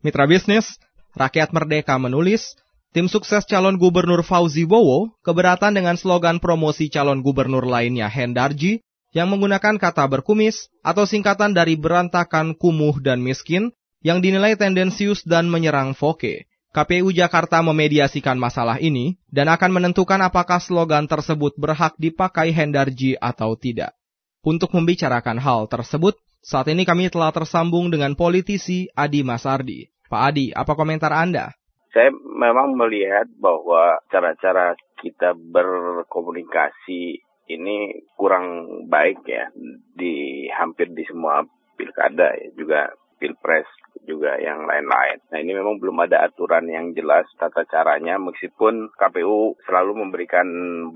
Mitra bisnis, Rakyat Merdeka menulis, tim sukses calon gubernur Fauzi Bowo keberatan dengan slogan promosi calon gubernur lainnya Hendarji yang menggunakan kata berkumis atau singkatan dari berantakan, kumuh, dan miskin yang dinilai tendensius dan menyerang Foke. KPU Jakarta memediasikan masalah ini dan akan menentukan apakah slogan tersebut berhak dipakai Hendarji atau tidak. Untuk membicarakan hal tersebut, saat ini kami telah tersambung dengan politisi Adi Masardi. Pak Adi, apa komentar Anda? Saya memang melihat bahwa cara-cara kita berkomunikasi ini kurang baik ya di hampir di semua pilkada ya juga pilpres juga yang lain-lain. Nah ini memang belum ada aturan yang jelas tata caranya meskipun KPU selalu memberikan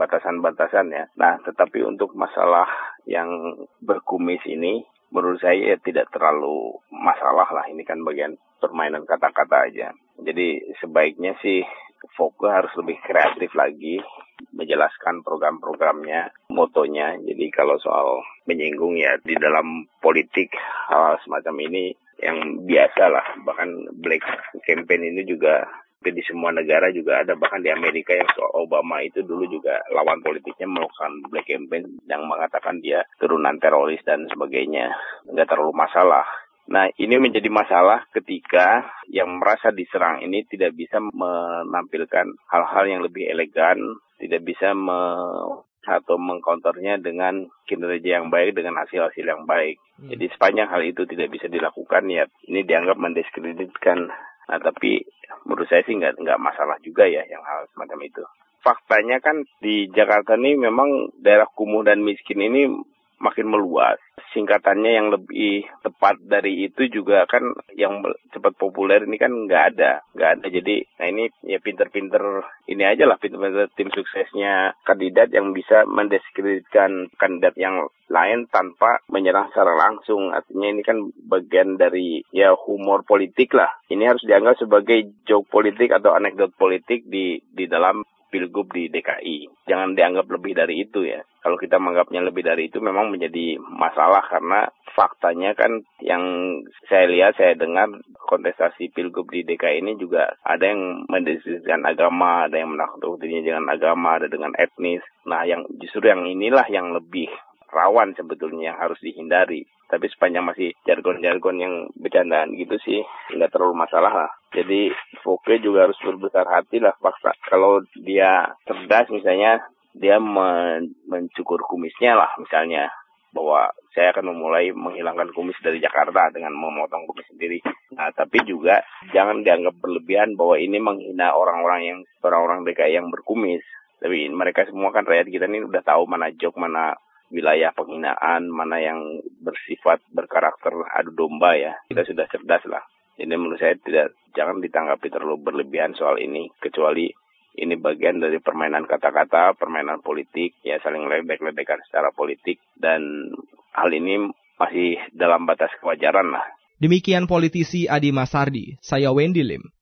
batasan-batasan ya. Nah tetapi untuk masalah yang berkumis ini menurut saya ya tidak terlalu masalah lah ini kan bagian permainan kata-kata aja. Jadi sebaiknya sih fokus harus lebih kreatif lagi menjelaskan program-programnya, motonya. Jadi kalau soal menyinggung ya di dalam politik hal semacam ini yang biasa lah. Bahkan black campaign ini juga di semua negara juga ada bahkan di Amerika yang soal Obama itu dulu juga lawan politiknya melakukan black campaign yang mengatakan dia turunan teroris dan sebagainya nggak terlalu masalah Nah, ini menjadi masalah ketika yang merasa diserang ini tidak bisa menampilkan hal-hal yang lebih elegan, tidak bisa me atau mengkontornya dengan kinerja yang baik dengan hasil-hasil yang baik. Hmm. Jadi sepanjang hal itu tidak bisa dilakukan ya ini dianggap mendiskreditkan. Nah tapi menurut saya sih nggak nggak masalah juga ya yang hal semacam itu. Faktanya kan di Jakarta ini memang daerah kumuh dan miskin ini makin meluas. Singkatannya yang lebih tepat dari itu juga kan yang cepat populer ini kan nggak ada, nggak ada. Jadi, nah ini ya pinter-pinter ini aja lah pinter-pinter tim suksesnya kandidat yang bisa mendiskreditkan kandidat yang lain tanpa menyerang secara langsung. Artinya ini kan bagian dari ya humor politik lah. Ini harus dianggap sebagai joke politik atau anekdot politik di di dalam pilgub di DKI. Jangan dianggap lebih dari itu ya. Kalau kita menganggapnya lebih dari itu memang menjadi masalah karena faktanya kan yang saya lihat, saya dengar kontestasi pilgub di DKI ini juga ada yang mendiskusikan agama, ada yang menakutkan dengan agama, ada dengan etnis. Nah, yang justru yang inilah yang lebih rawan sebetulnya harus dihindari. Tapi sepanjang masih jargon-jargon yang bercandaan gitu sih, nggak terlalu masalah lah. Jadi Foke juga harus berbesar hati lah paksa. Kalau dia cerdas misalnya, dia men mencukur kumisnya lah misalnya. Bahwa saya akan memulai menghilangkan kumis dari Jakarta dengan memotong kumis sendiri. Nah, tapi juga jangan dianggap berlebihan bahwa ini menghina orang-orang yang orang-orang DKI yang berkumis. Tapi mereka semua kan rakyat kita ini udah tahu mana jok, mana wilayah penghinaan, mana yang bersifat berkarakter adu domba ya. Kita sudah cerdas lah. Jadi menurut saya tidak jangan ditanggapi terlalu berlebihan soal ini kecuali ini bagian dari permainan kata-kata, permainan politik, ya saling ledek-ledekan secara politik dan hal ini masih dalam batas kewajaran lah. Demikian politisi Adi Masardi, saya Wendy Lim.